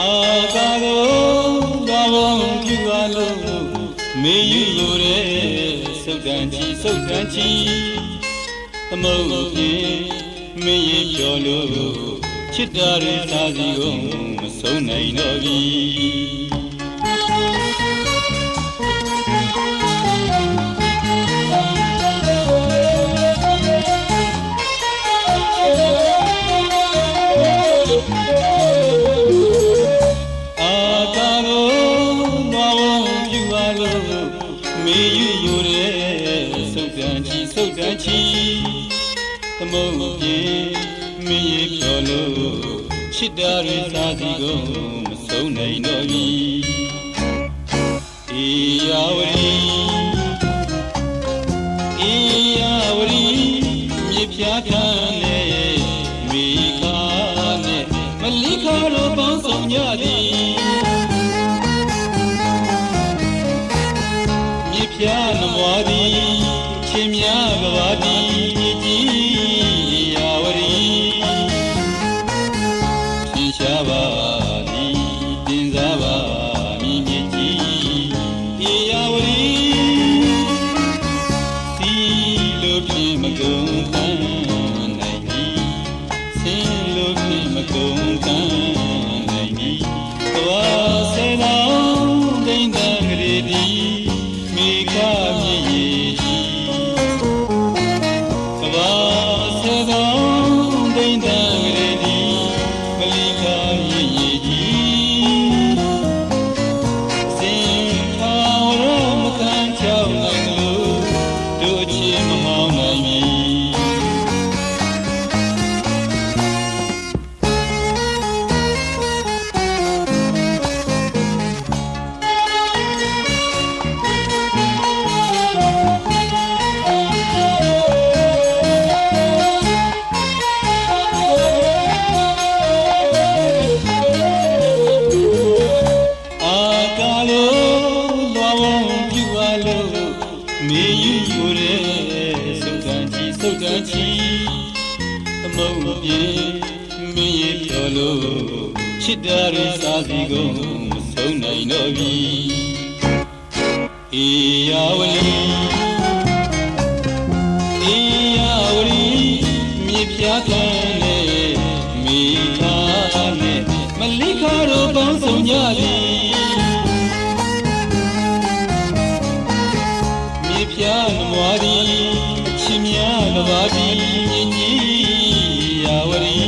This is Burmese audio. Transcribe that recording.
အာကာကိုဘာဝံပြုပါလို့မေယူလိုတဲ့စုတ်တန်ချီစုတ်တန်ချီသမုတ်ဖြင့်မင်းရပြောလို့ချစ်တာရစာစီကိုမဆုံးနိုင်တော့ပြီ တ်တန်ချီစုတ်တန်ချီသမုတ်ပြေမင်းရပြောလို့ချစ်တာရစာစီကိုမဆုံးနိုင်တော့ပြီ လို့မေယူယူတဲ့စုတ်တန်ချီစုတ်တန်ချီသမုတ်ပြေမင်းရပြောလို့ချစ်တာရစာစီကိုမဆုံးနိုင်တော့ပြီအေယာဝလီအေယာဝလီမြေပြားခံနဲ့မိခါနဲ့မလိခါတို့ပေါင်းဆောင်ကြသ ပြားနမွားသည်အချင်းများကဘာသည်မြင့်ကြီးရာဝရီ